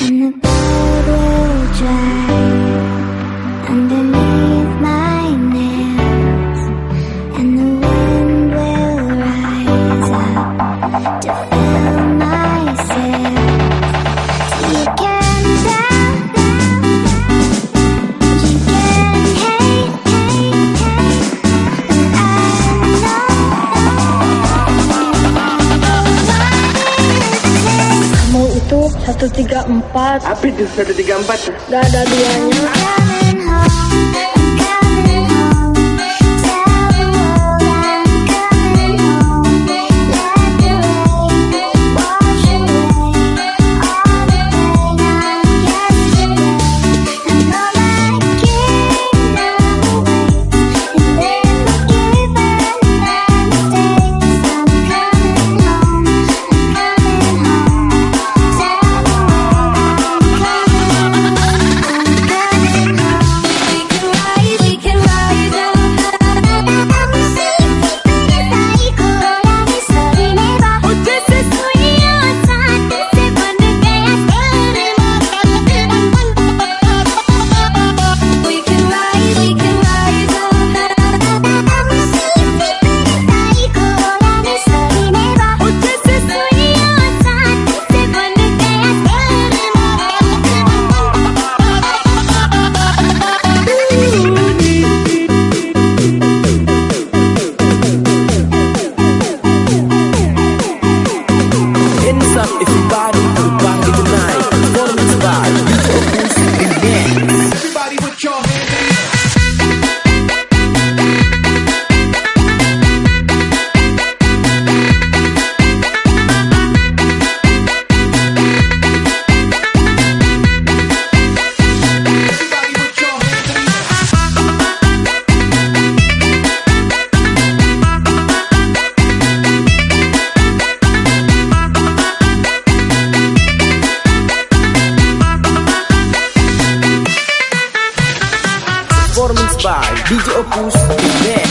and the bottle dry. 134 Apa itu 134? Gak ada duanya by DJ Opus. Yeah.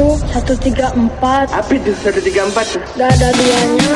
itu 134 Apa itu 134? ada duanya